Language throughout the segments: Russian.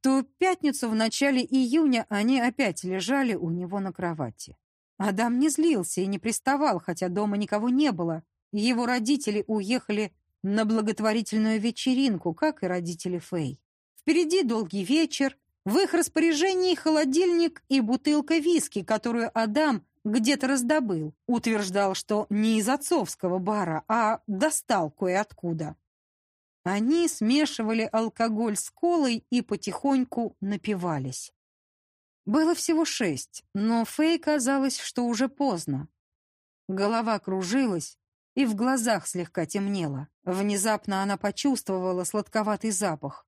Ту пятницу в начале июня они опять лежали у него на кровати. Адам не злился и не приставал, хотя дома никого не было. Его родители уехали на благотворительную вечеринку, как и родители Фэй. Впереди долгий вечер, в их распоряжении холодильник и бутылка виски, которую Адам где-то раздобыл. Утверждал, что не из отцовского бара, а достал кое-откуда. Они смешивали алкоголь с колой и потихоньку напивались. Было всего шесть, но Фэй казалось, что уже поздно. Голова кружилась, и в глазах слегка темнело. Внезапно она почувствовала сладковатый запах.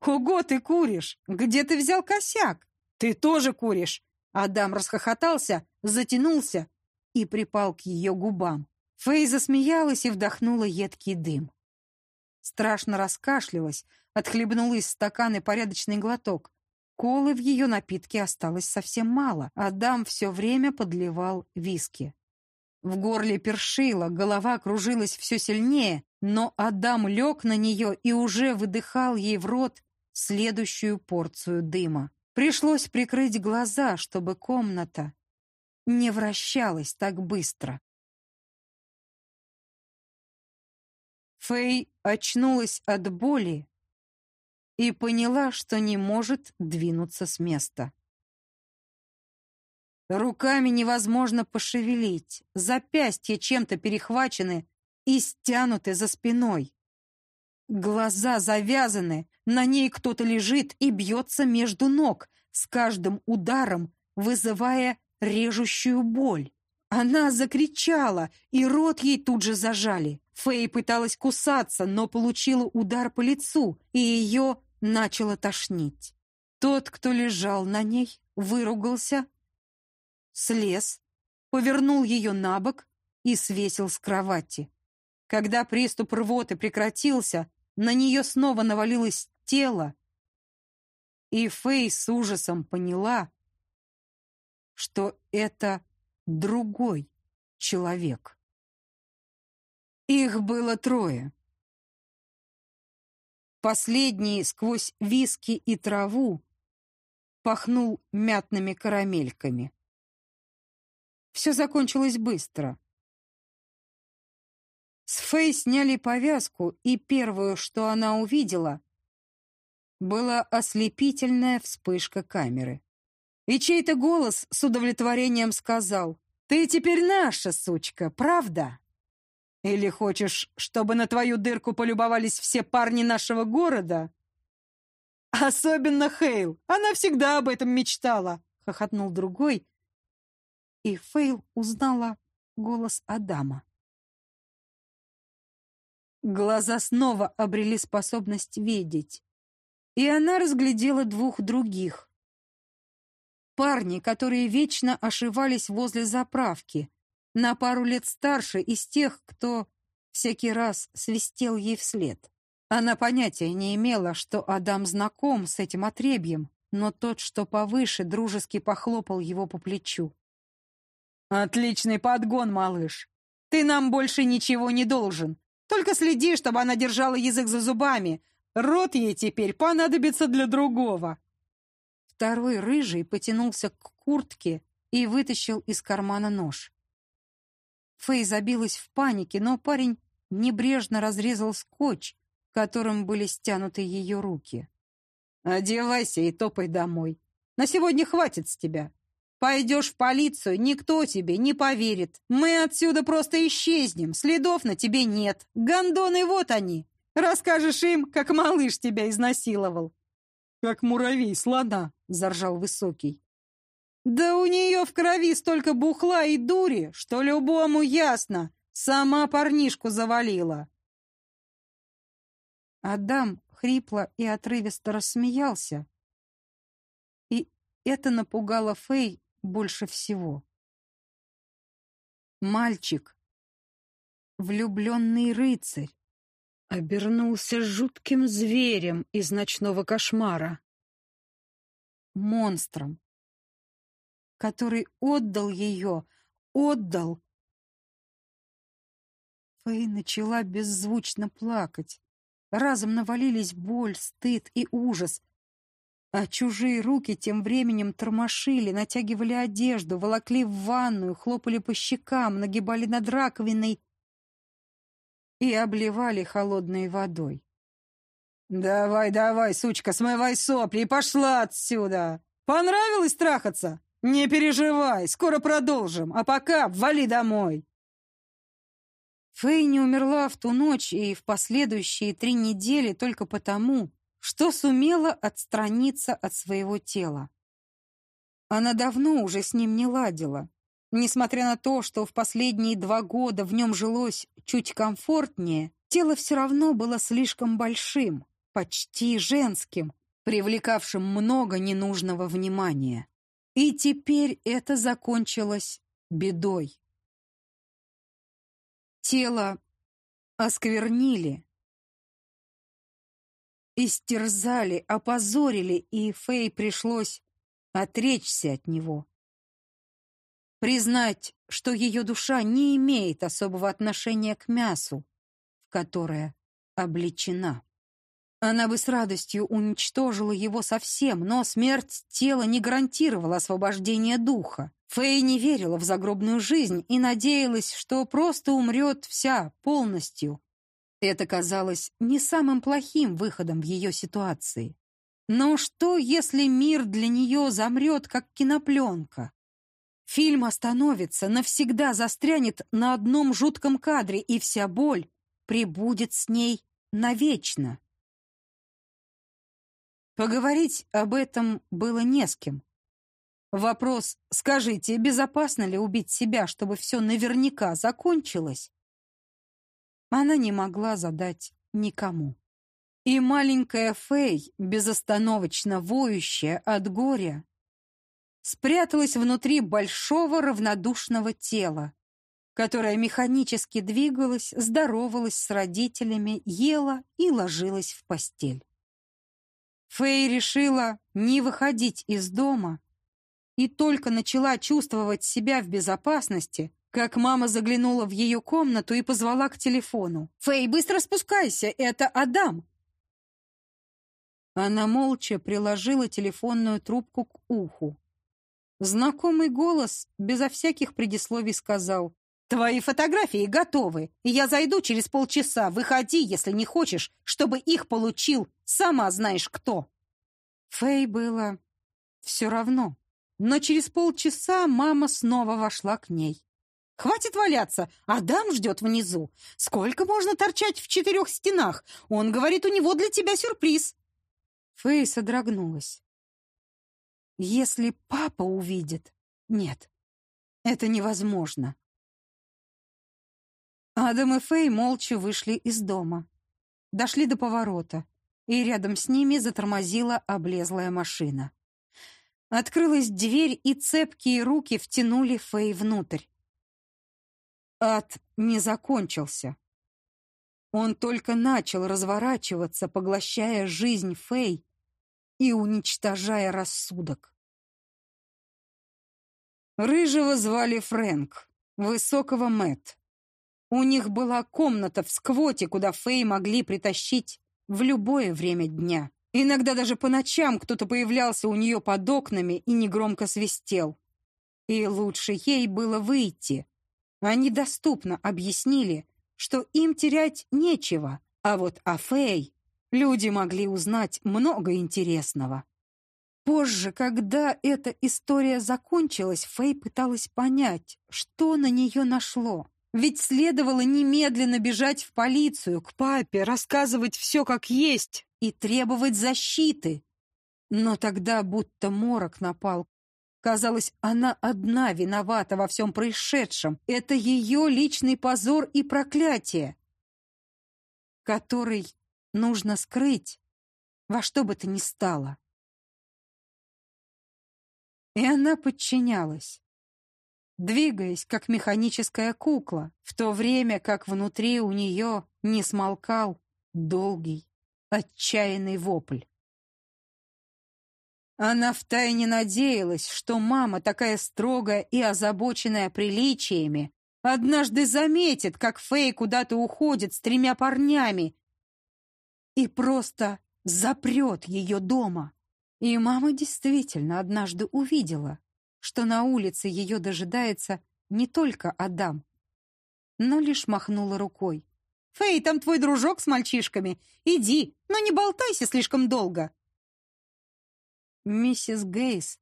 «Ого, ты куришь! Где ты взял косяк? Ты тоже куришь!» Адам расхохотался, затянулся и припал к ее губам. Фэй засмеялась и вдохнула едкий дым. Страшно раскашлялась, отхлебнула из стакана порядочный глоток. Колы в ее напитке осталось совсем мало. Адам все время подливал виски. В горле першило, голова кружилась все сильнее, но Адам лег на нее и уже выдыхал ей в рот следующую порцию дыма. Пришлось прикрыть глаза, чтобы комната не вращалась так быстро. Фэй очнулась от боли и поняла, что не может двинуться с места. Руками невозможно пошевелить, запястья чем-то перехвачены и стянуты за спиной. Глаза завязаны, на ней кто-то лежит и бьется между ног, с каждым ударом вызывая режущую боль. Она закричала, и рот ей тут же зажали. Фэй пыталась кусаться, но получила удар по лицу, и ее начало тошнить. Тот, кто лежал на ней, выругался, слез, повернул ее на бок и свесил с кровати. Когда приступ рвоты прекратился, на нее снова навалилось тело, и Фэй с ужасом поняла, что это другой человек. Их было трое. Последний сквозь виски и траву пахнул мятными карамельками. Все закончилось быстро. С Фэй сняли повязку, и первое, что она увидела, была ослепительная вспышка камеры. И чей-то голос с удовлетворением сказал, «Ты теперь наша, сучка, правда? Или хочешь, чтобы на твою дырку полюбовались все парни нашего города?» «Особенно Хейл, она всегда об этом мечтала», — хохотнул другой, и Фейл узнала голос Адама. Глаза снова обрели способность видеть, и она разглядела двух других. Парни, которые вечно ошивались возле заправки, на пару лет старше из тех, кто всякий раз свистел ей вслед. Она понятия не имела, что Адам знаком с этим отребьем, но тот, что повыше, дружески похлопал его по плечу. «Отличный подгон, малыш. Ты нам больше ничего не должен. Только следи, чтобы она держала язык за зубами. Рот ей теперь понадобится для другого». Второй рыжий потянулся к куртке и вытащил из кармана нож. Фэй забилась в панике, но парень небрежно разрезал скотч, которым были стянуты ее руки. «Одевайся и топай домой. На сегодня хватит с тебя. Пойдешь в полицию, никто тебе не поверит. Мы отсюда просто исчезнем, следов на тебе нет. Гондоны вот они. Расскажешь им, как малыш тебя изнасиловал». «Как муравей слона», — заржал Высокий. «Да у нее в крови столько бухла и дури, что любому ясно, сама парнишку завалила». Адам хрипло и отрывисто рассмеялся, и это напугало Фэй больше всего. Мальчик, влюбленный рыцарь, обернулся жутким зверем из ночного кошмара. Монстром, который отдал ее, отдал. Фэй начала беззвучно плакать. Разом навалились боль, стыд и ужас. А чужие руки тем временем тормошили, натягивали одежду, волокли в ванную, хлопали по щекам, нагибали над раковиной и обливали холодной водой. «Давай, давай, сучка, смывай сопли и пошла отсюда! Понравилось трахаться? Не переживай, скоро продолжим, а пока вали домой!» Фэй не умерла в ту ночь и в последующие три недели только потому, что сумела отстраниться от своего тела. Она давно уже с ним не ладила. Несмотря на то, что в последние два года в нем жилось чуть комфортнее, тело все равно было слишком большим, почти женским, привлекавшим много ненужного внимания. И теперь это закончилось бедой. Тело осквернили, истерзали, опозорили, и Фэй пришлось отречься от него. Признать, что ее душа не имеет особого отношения к мясу, в которое обличена. Она бы с радостью уничтожила его совсем, но смерть тела не гарантировала освобождение духа. Фэй не верила в загробную жизнь и надеялась, что просто умрет вся, полностью. Это казалось не самым плохим выходом в ее ситуации. Но что, если мир для нее замрет, как кинопленка? Фильм остановится, навсегда застрянет на одном жутком кадре, и вся боль прибудет с ней навечно. Поговорить об этом было не с кем. Вопрос «Скажите, безопасно ли убить себя, чтобы все наверняка закончилось?» Она не могла задать никому. И маленькая Фэй, безостановочно воющая от горя, спряталась внутри большого равнодушного тела, которое механически двигалось, здоровалось с родителями, ела и ложилась в постель. Фэй решила не выходить из дома и только начала чувствовать себя в безопасности, как мама заглянула в ее комнату и позвала к телефону. «Фэй, быстро спускайся, это Адам!» Она молча приложила телефонную трубку к уху. Знакомый голос безо всяких предисловий сказал «Твои фотографии готовы, и я зайду через полчаса. Выходи, если не хочешь, чтобы их получил сама знаешь кто». Фэй было все равно, но через полчаса мама снова вошла к ней. «Хватит валяться! Адам ждет внизу! Сколько можно торчать в четырех стенах? Он говорит, у него для тебя сюрприз!» Фэй содрогнулась. «Если папа увидит...» «Нет, это невозможно!» Адам и Фэй молча вышли из дома. Дошли до поворота и рядом с ними затормозила облезлая машина. Открылась дверь, и цепкие руки втянули Фэй внутрь. Ад не закончился. Он только начал разворачиваться, поглощая жизнь Фэй и уничтожая рассудок. Рыжего звали Фрэнк, высокого Мэт. У них была комната в сквоте, куда Фэй могли притащить в любое время дня. Иногда даже по ночам кто-то появлялся у нее под окнами и негромко свистел. И лучше ей было выйти. Они доступно объяснили, что им терять нечего, а вот о Фэй люди могли узнать много интересного. Позже, когда эта история закончилась, Фэй пыталась понять, что на нее нашло. Ведь следовало немедленно бежать в полицию, к папе, рассказывать все как есть и требовать защиты. Но тогда будто морок напал. Казалось, она одна виновата во всем происшедшем. Это ее личный позор и проклятие, который нужно скрыть во что бы то ни стало. И она подчинялась двигаясь, как механическая кукла, в то время как внутри у нее не смолкал долгий, отчаянный вопль. Она втайне надеялась, что мама, такая строгая и озабоченная приличиями, однажды заметит, как Фэй куда-то уходит с тремя парнями и просто запрет ее дома. И мама действительно однажды увидела, что на улице ее дожидается не только Адам, но лишь махнула рукой. «Фэй, там твой дружок с мальчишками. Иди, но не болтайся слишком долго». Миссис Гейс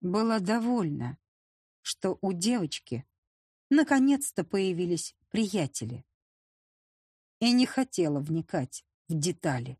была довольна, что у девочки наконец-то появились приятели и не хотела вникать в детали.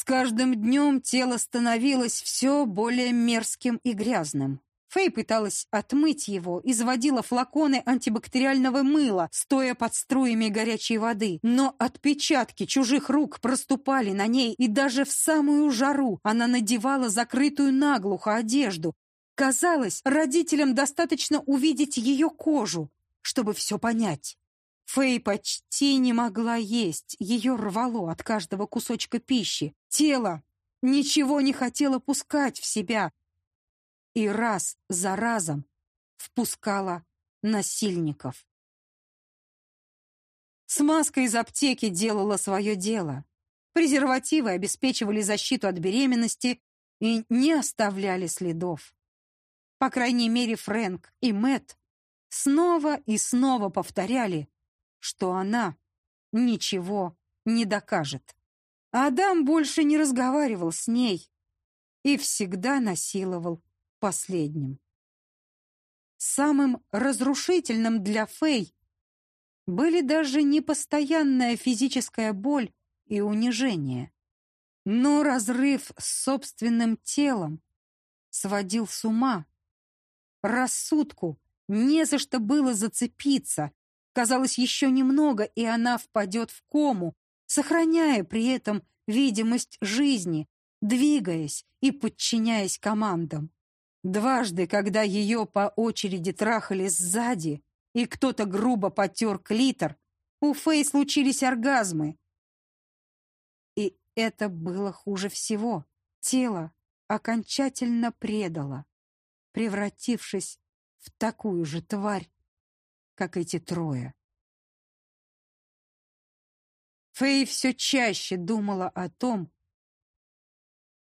С каждым днем тело становилось все более мерзким и грязным. Фэй пыталась отмыть его, изводила флаконы антибактериального мыла, стоя под струями горячей воды. Но отпечатки чужих рук проступали на ней, и даже в самую жару она надевала закрытую наглухо одежду. Казалось, родителям достаточно увидеть ее кожу, чтобы все понять. Фэй почти не могла есть, ее рвало от каждого кусочка пищи. Тело ничего не хотело пускать в себя, и раз за разом впускала насильников. Смазка из аптеки делала свое дело. Презервативы обеспечивали защиту от беременности и не оставляли следов. По крайней мере, Фрэнк и Мэтт снова и снова повторяли, что она ничего не докажет. Адам больше не разговаривал с ней и всегда насиловал последним. Самым разрушительным для Фэй были даже не постоянная физическая боль и унижение, но разрыв с собственным телом сводил с ума. Рассудку не за что было зацепиться. Казалось, еще немного, и она впадет в кому, сохраняя при этом видимость жизни, двигаясь и подчиняясь командам. Дважды, когда ее по очереди трахали сзади, и кто-то грубо потер клитор, у Фэй случились оргазмы. И это было хуже всего. Тело окончательно предало, превратившись в такую же тварь, как эти трое. Фэй все чаще думала о том,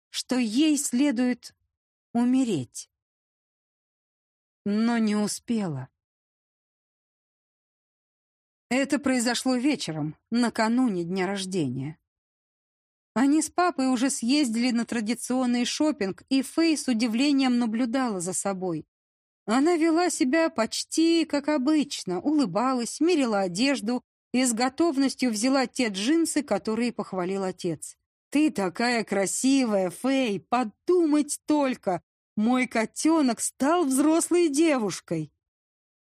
что ей следует умереть. Но не успела. Это произошло вечером, накануне дня рождения. Они с папой уже съездили на традиционный шопинг, и Фэй с удивлением наблюдала за собой. Она вела себя почти как обычно, улыбалась, мерила одежду и с готовностью взяла те джинсы, которые похвалил отец. «Ты такая красивая, Фэй! Подумать только! Мой котенок стал взрослой девушкой!»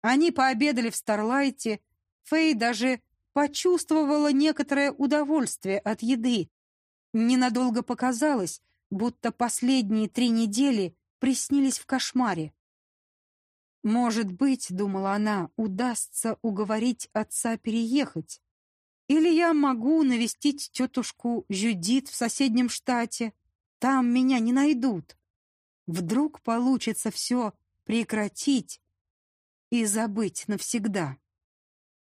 Они пообедали в Старлайте. Фэй даже почувствовала некоторое удовольствие от еды. Ненадолго показалось, будто последние три недели приснились в кошмаре. «Может быть, — думала она, — удастся уговорить отца переехать. Или я могу навестить тетушку Жюдит в соседнем штате. Там меня не найдут. Вдруг получится все прекратить и забыть навсегда.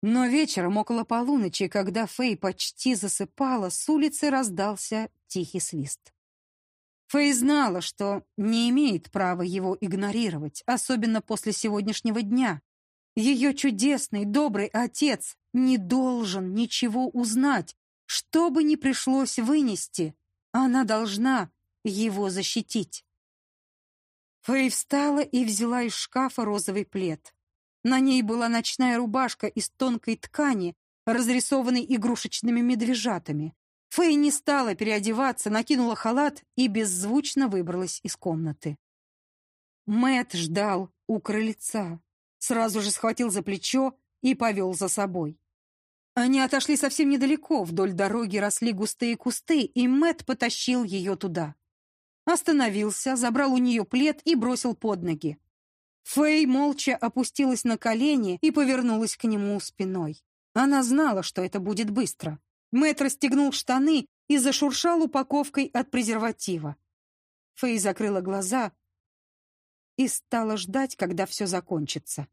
Но вечером около полуночи, когда Фэй почти засыпала, с улицы раздался тихий свист. Фэй знала, что не имеет права его игнорировать, особенно после сегодняшнего дня. Ее чудесный, добрый отец не должен ничего узнать, что бы ни пришлось вынести. Она должна его защитить. Фэй встала и взяла из шкафа розовый плед. На ней была ночная рубашка из тонкой ткани, разрисованной игрушечными медвежатами. Фэй не стала переодеваться, накинула халат и беззвучно выбралась из комнаты. Мэт ждал у крыльца, сразу же схватил за плечо и повел за собой. Они отошли совсем недалеко, вдоль дороги росли густые кусты, и Мэт потащил ее туда. Остановился, забрал у нее плед и бросил под ноги. Фэй молча опустилась на колени и повернулась к нему спиной. Она знала, что это будет быстро. Мэт расстегнул штаны и зашуршал упаковкой от презерватива. Фэй закрыла глаза и стала ждать, когда все закончится.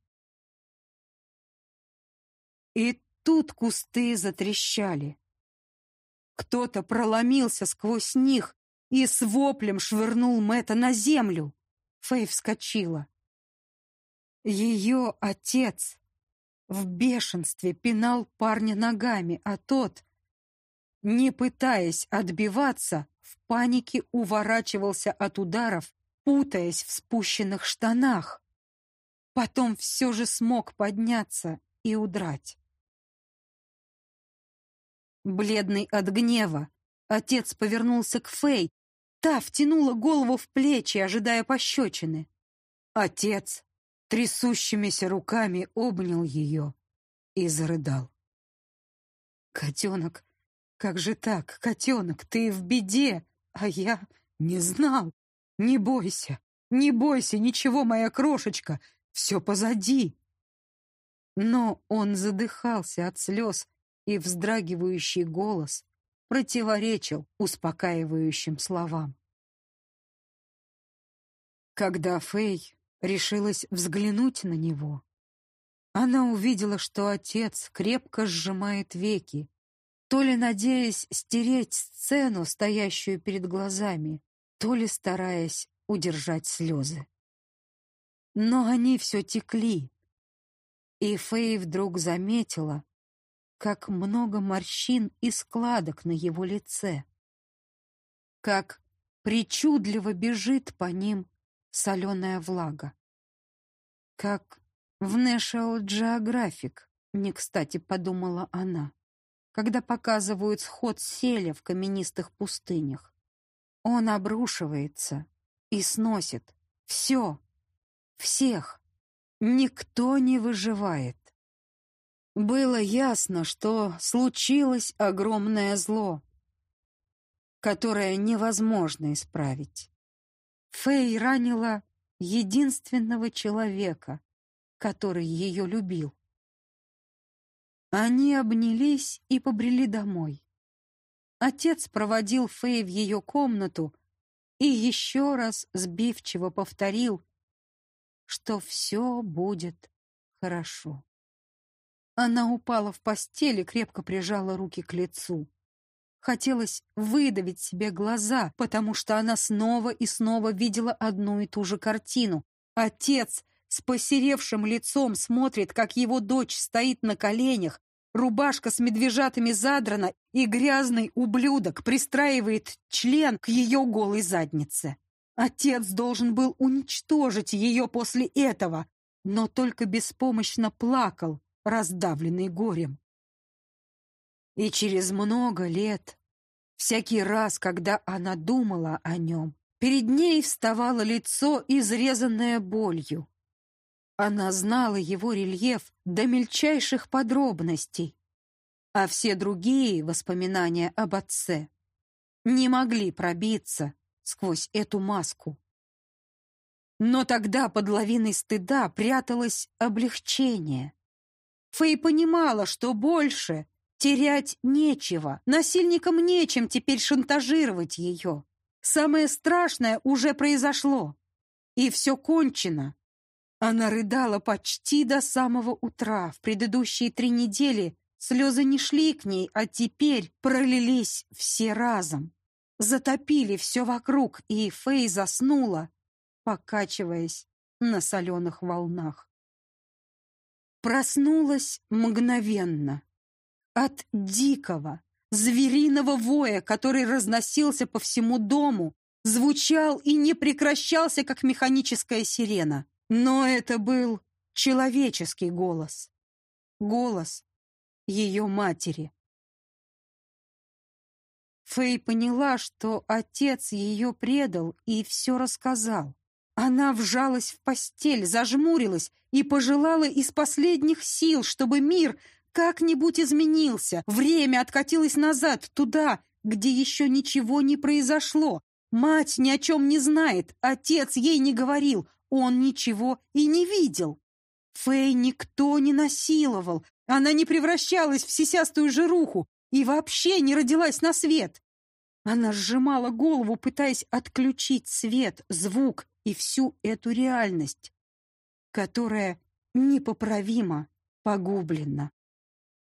И тут кусты затрещали. Кто-то проломился сквозь них, и с воплем швырнул Мэтта на землю. Фэй вскочила. Ее отец в бешенстве пинал парня ногами, а тот, не пытаясь отбиваться, в панике уворачивался от ударов, путаясь в спущенных штанах. Потом все же смог подняться и удрать. Бледный от гнева, отец повернулся к Фэй. Та втянула голову в плечи, ожидая пощечины. Отец трясущимися руками обнял ее и зарыдал. «Котенок, как же так, котенок, ты в беде, а я не знал. Не бойся, не бойся, ничего, моя крошечка, все позади». Но он задыхался от слез, и вздрагивающий голос противоречил успокаивающим словам. Когда Фэй решилась взглянуть на него, она увидела, что отец крепко сжимает веки, то ли надеясь стереть сцену, стоящую перед глазами, то ли стараясь удержать слезы. Но они все текли, и Фэй вдруг заметила, как много морщин и складок на его лице, как причудливо бежит по ним соленая влага. Как в National Geographic, не кстати подумала она, когда показывают сход селя в каменистых пустынях. Он обрушивается и сносит все, всех. Никто не выживает. Было ясно, что случилось огромное зло, которое невозможно исправить. Фэй ранила единственного человека, который ее любил. Они обнялись и побрели домой. Отец проводил Фэй в ее комнату и еще раз сбивчиво повторил, что все будет хорошо. Она упала в постели, крепко прижала руки к лицу. Хотелось выдавить себе глаза, потому что она снова и снова видела одну и ту же картину. Отец с посеревшим лицом смотрит, как его дочь стоит на коленях, рубашка с медвежатами задрана, и грязный ублюдок пристраивает член к ее голой заднице. Отец должен был уничтожить ее после этого, но только беспомощно плакал, раздавленный горем. И через много лет, всякий раз, когда она думала о нем, перед ней вставало лицо, изрезанное болью. Она знала его рельеф до мельчайших подробностей, а все другие воспоминания об отце не могли пробиться сквозь эту маску. Но тогда под лавиной стыда пряталось облегчение. Фэй понимала, что больше терять нечего, насильникам нечем теперь шантажировать ее. Самое страшное уже произошло, и все кончено. Она рыдала почти до самого утра. В предыдущие три недели слезы не шли к ней, а теперь пролились все разом. Затопили все вокруг, и Фэй заснула, покачиваясь на соленых волнах. Проснулась мгновенно. От дикого, звериного воя, который разносился по всему дому, звучал и не прекращался, как механическая сирена. Но это был человеческий голос. Голос ее матери. Фэй поняла, что отец ее предал и все рассказал. Она вжалась в постель, зажмурилась и пожелала из последних сил, чтобы мир как-нибудь изменился. Время откатилось назад, туда, где еще ничего не произошло. Мать ни о чем не знает, отец ей не говорил, он ничего и не видел. Фэй никто не насиловал, она не превращалась в сисястую жируху и вообще не родилась на свет. Она сжимала голову, пытаясь отключить свет, звук и всю эту реальность, которая непоправимо погублена.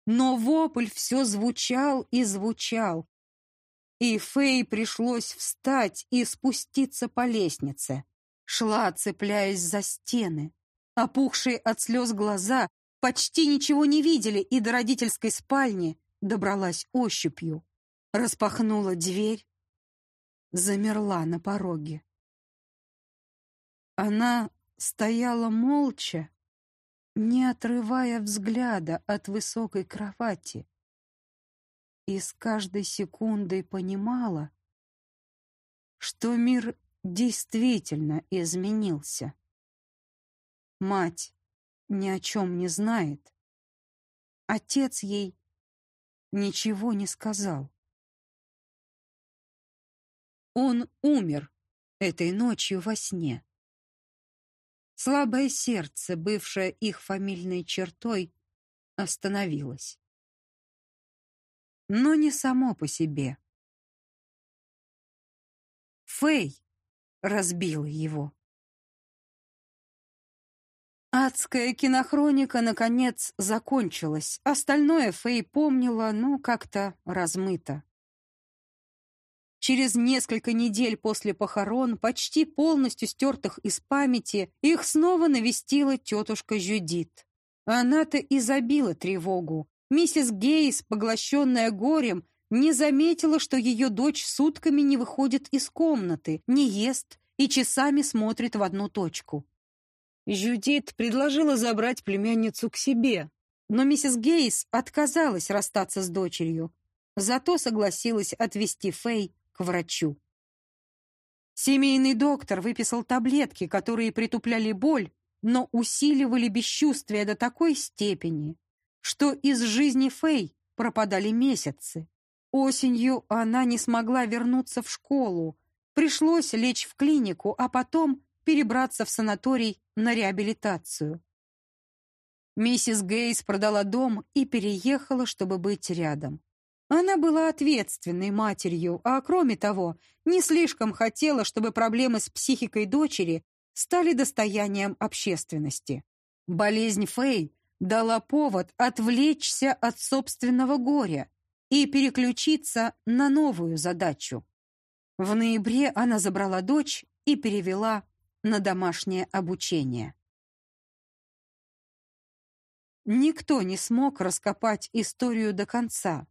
Но вопль все звучал и звучал. и Фэй пришлось встать и спуститься по лестнице. Шла, цепляясь за стены. Опухшие от слез глаза почти ничего не видели и до родительской спальни добралась ощупью. Распахнула дверь, замерла на пороге. Она стояла молча, не отрывая взгляда от высокой кровати, и с каждой секундой понимала, что мир действительно изменился. Мать ни о чем не знает. Отец ей ничего не сказал. Он умер этой ночью во сне. Слабое сердце, бывшее их фамильной чертой, остановилось. Но не само по себе. Фэй разбила его. Адская кинохроника, наконец, закончилась. Остальное Фэй помнила, ну, как-то размыто. Через несколько недель после похорон, почти полностью стертых из памяти, их снова навестила тетушка Жюдит. Она-то и забила тревогу. Миссис Гейс, поглощенная горем, не заметила, что ее дочь сутками не выходит из комнаты, не ест и часами смотрит в одну точку. Жюдит предложила забрать племянницу к себе, но миссис Гейс отказалась расстаться с дочерью, зато согласилась отвезти Фэй к врачу. Семейный доктор выписал таблетки, которые притупляли боль, но усиливали бесчувствие до такой степени, что из жизни Фэй пропадали месяцы. Осенью она не смогла вернуться в школу, пришлось лечь в клинику, а потом перебраться в санаторий на реабилитацию. Миссис Гейс продала дом и переехала, чтобы быть рядом. Она была ответственной матерью, а кроме того, не слишком хотела, чтобы проблемы с психикой дочери стали достоянием общественности. Болезнь Фэй дала повод отвлечься от собственного горя и переключиться на новую задачу. В ноябре она забрала дочь и перевела на домашнее обучение. Никто не смог раскопать историю до конца,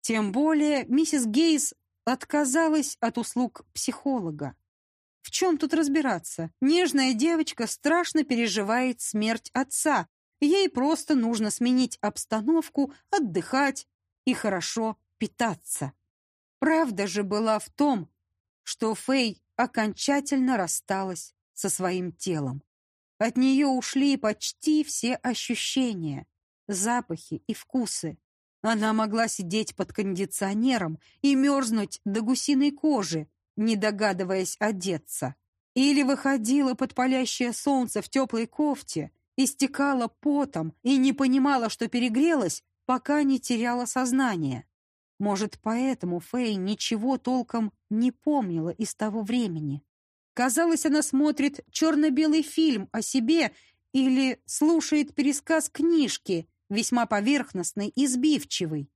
тем более миссис Гейс отказалась от услуг психолога. В чем тут разбираться? Нежная девочка страшно переживает смерть отца. Ей просто нужно сменить обстановку, отдыхать и хорошо питаться. Правда же была в том, что Фэй окончательно рассталась со своим телом. От нее ушли почти все ощущения, запахи и вкусы. Она могла сидеть под кондиционером и мерзнуть до гусиной кожи, не догадываясь одеться. Или выходила под палящее солнце в теплой кофте, истекала потом и не понимала, что перегрелась, пока не теряла сознание. Может, поэтому Фэй ничего толком не помнила из того времени. Казалось, она смотрит черно-белый фильм о себе или слушает пересказ книжки, весьма поверхностный и сбивчивый.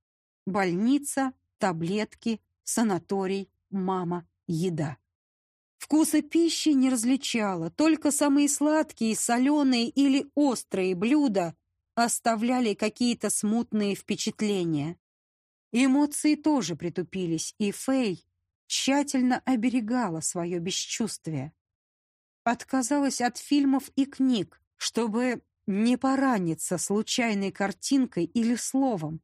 Больница, таблетки, санаторий, мама, еда. Вкуса пищи не различала, только самые сладкие, соленые или острые блюда оставляли какие-то смутные впечатления. Эмоции тоже притупились, и Фэй тщательно оберегала свое бесчувствие. Отказалась от фильмов и книг, чтобы не пораниться случайной картинкой или словом.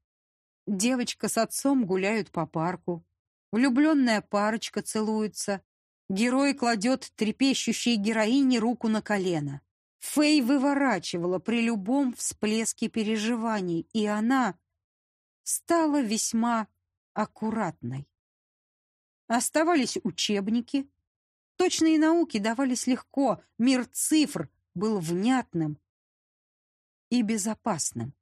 Девочка с отцом гуляют по парку. Влюбленная парочка целуется. Герой кладет трепещущей героине руку на колено. Фэй выворачивала при любом всплеске переживаний, и она стала весьма аккуратной. Оставались учебники. Точные науки давались легко, мир цифр был внятным, и безопасным.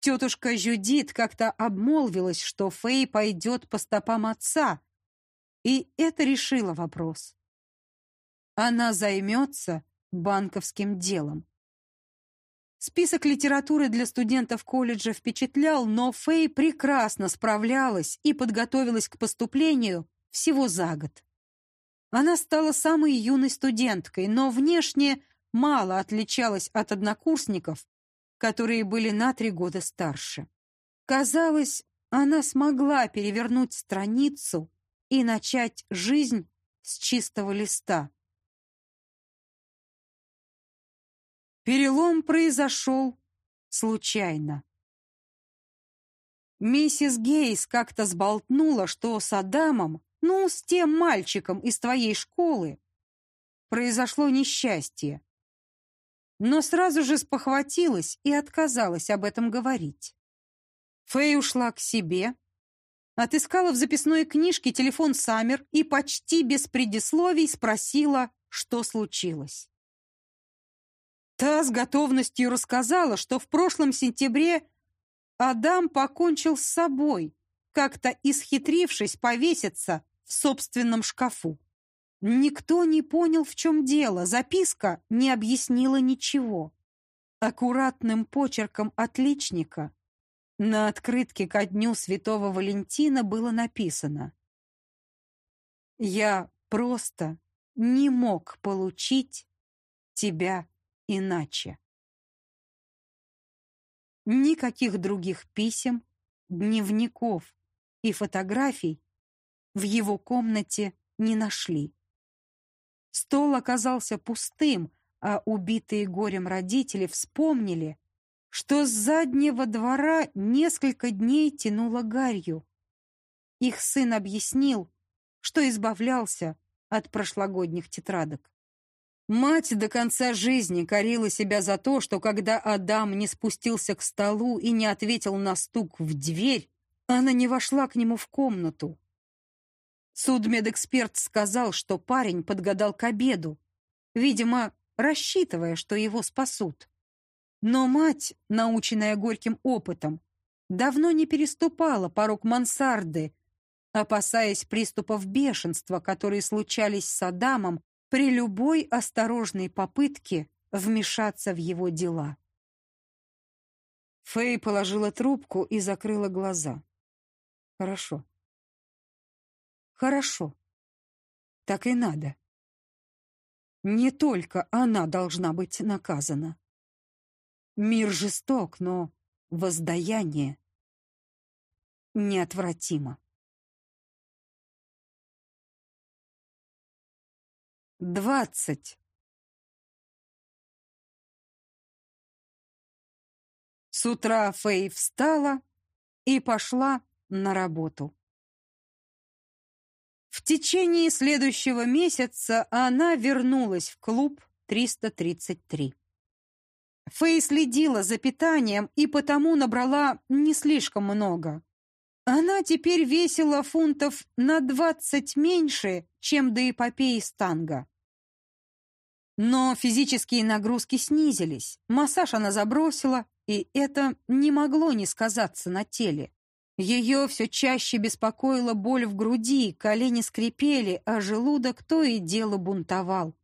Тетушка Жюдит как-то обмолвилась, что Фэй пойдет по стопам отца, и это решило вопрос. Она займется банковским делом. Список литературы для студентов колледжа впечатлял, но Фэй прекрасно справлялась и подготовилась к поступлению всего за год. Она стала самой юной студенткой, но внешне мало отличалась от однокурсников, которые были на три года старше. Казалось, она смогла перевернуть страницу и начать жизнь с чистого листа. Перелом произошел случайно. Миссис Гейс как-то сболтнула, что с Адамом ну, с тем мальчиком из твоей школы произошло несчастье. Но сразу же спохватилась и отказалась об этом говорить. Фэй ушла к себе, отыскала в записной книжке телефон Саммер и почти без предисловий спросила, что случилось. Та с готовностью рассказала, что в прошлом сентябре Адам покончил с собой, как-то исхитрившись повеситься в собственном шкафу. Никто не понял, в чем дело. Записка не объяснила ничего. Аккуратным почерком отличника на открытке ко дню Святого Валентина было написано «Я просто не мог получить тебя иначе». Никаких других писем, дневников и фотографий в его комнате не нашли. Стол оказался пустым, а убитые горем родители вспомнили, что с заднего двора несколько дней тянуло гарью. Их сын объяснил, что избавлялся от прошлогодних тетрадок. Мать до конца жизни корила себя за то, что когда Адам не спустился к столу и не ответил на стук в дверь, она не вошла к нему в комнату, Судмедэксперт сказал, что парень подгадал к обеду, видимо, рассчитывая, что его спасут. Но мать, наученная горьким опытом, давно не переступала порог мансарды, опасаясь приступов бешенства, которые случались с Адамом при любой осторожной попытке вмешаться в его дела. Фэй положила трубку и закрыла глаза. Хорошо. Хорошо. Так и надо. Не только она должна быть наказана. Мир жесток, но воздаяние неотвратимо. Двадцать. С утра Фэй встала и пошла на работу. В течение следующего месяца она вернулась в клуб 333. Фэй следила за питанием и потому набрала не слишком много. Она теперь весила фунтов на 20 меньше, чем до эпопеи Станга. Но физические нагрузки снизились, массаж она забросила, и это не могло не сказаться на теле. Ее все чаще беспокоила боль в груди, колени скрипели, а желудок то и дело бунтовал.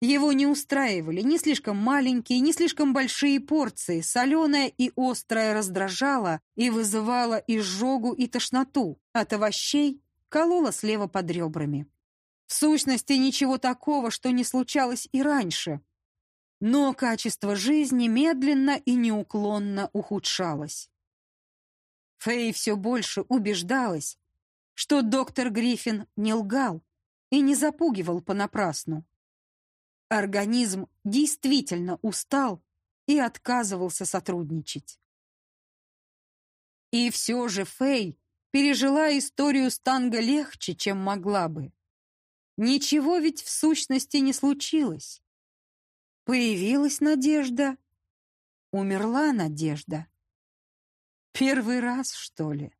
Его не устраивали ни слишком маленькие, ни слишком большие порции. Соленое и острое раздражало и вызывало изжогу и тошноту. От овощей кололо слева под ребрами. В сущности, ничего такого, что не случалось и раньше. Но качество жизни медленно и неуклонно ухудшалось. Фэй все больше убеждалась, что доктор Гриффин не лгал и не запугивал понапрасну. Организм действительно устал и отказывался сотрудничать. И все же Фэй пережила историю Станга легче, чем могла бы. Ничего ведь в сущности не случилось. Появилась надежда, умерла надежда. Первый раз, что ли?